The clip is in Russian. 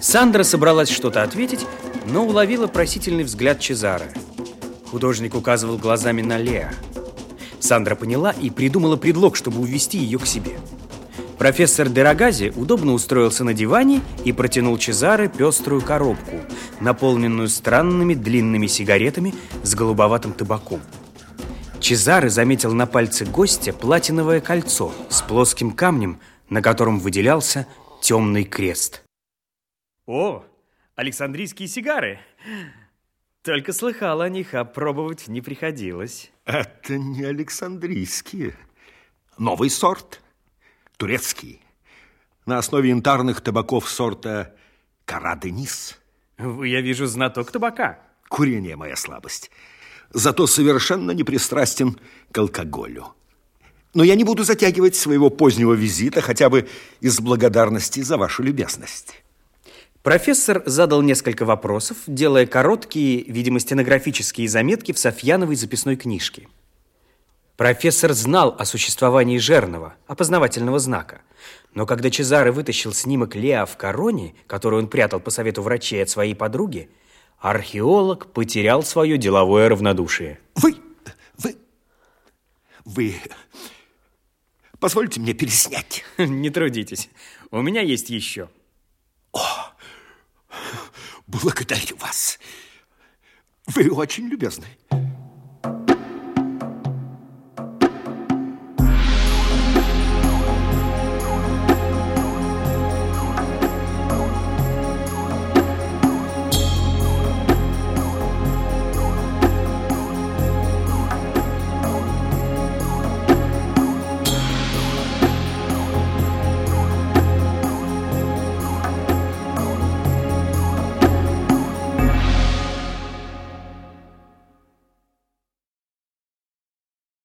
Сандра собралась что-то ответить, но уловила просительный взгляд Чезары. Художник указывал глазами на Леа. Сандра поняла и придумала предлог, чтобы увести ее к себе. Профессор Дерогази удобно устроился на диване и протянул Чезаре пеструю коробку, наполненную странными длинными сигаретами с голубоватым табаком. Чезаре заметил на пальце гостя платиновое кольцо с плоским камнем, на котором выделялся темный крест. О, Александрийские сигары! Только слыхал о них, а пробовать не приходилось. Это не Александрийские. Новый сорт. Турецкий. На основе янтарных табаков сорта Кара-Денис. Вы, я вижу, знаток табака. Курение моя слабость. Зато совершенно не пристрастен к алкоголю. Но я не буду затягивать своего позднего визита хотя бы из благодарности за вашу любезность. Профессор задал несколько вопросов, делая короткие, видимо, стенографические заметки в Софьяновой записной книжке. Профессор знал о существовании жерного, опознавательного знака. Но когда Чезаре вытащил снимок Леа в короне, который он прятал по совету врачей от своей подруги, археолог потерял свое деловое равнодушие. Вы, вы, вы, позвольте мне переснять. Не трудитесь, у меня есть еще. Благодарю вас. Вы очень любезны.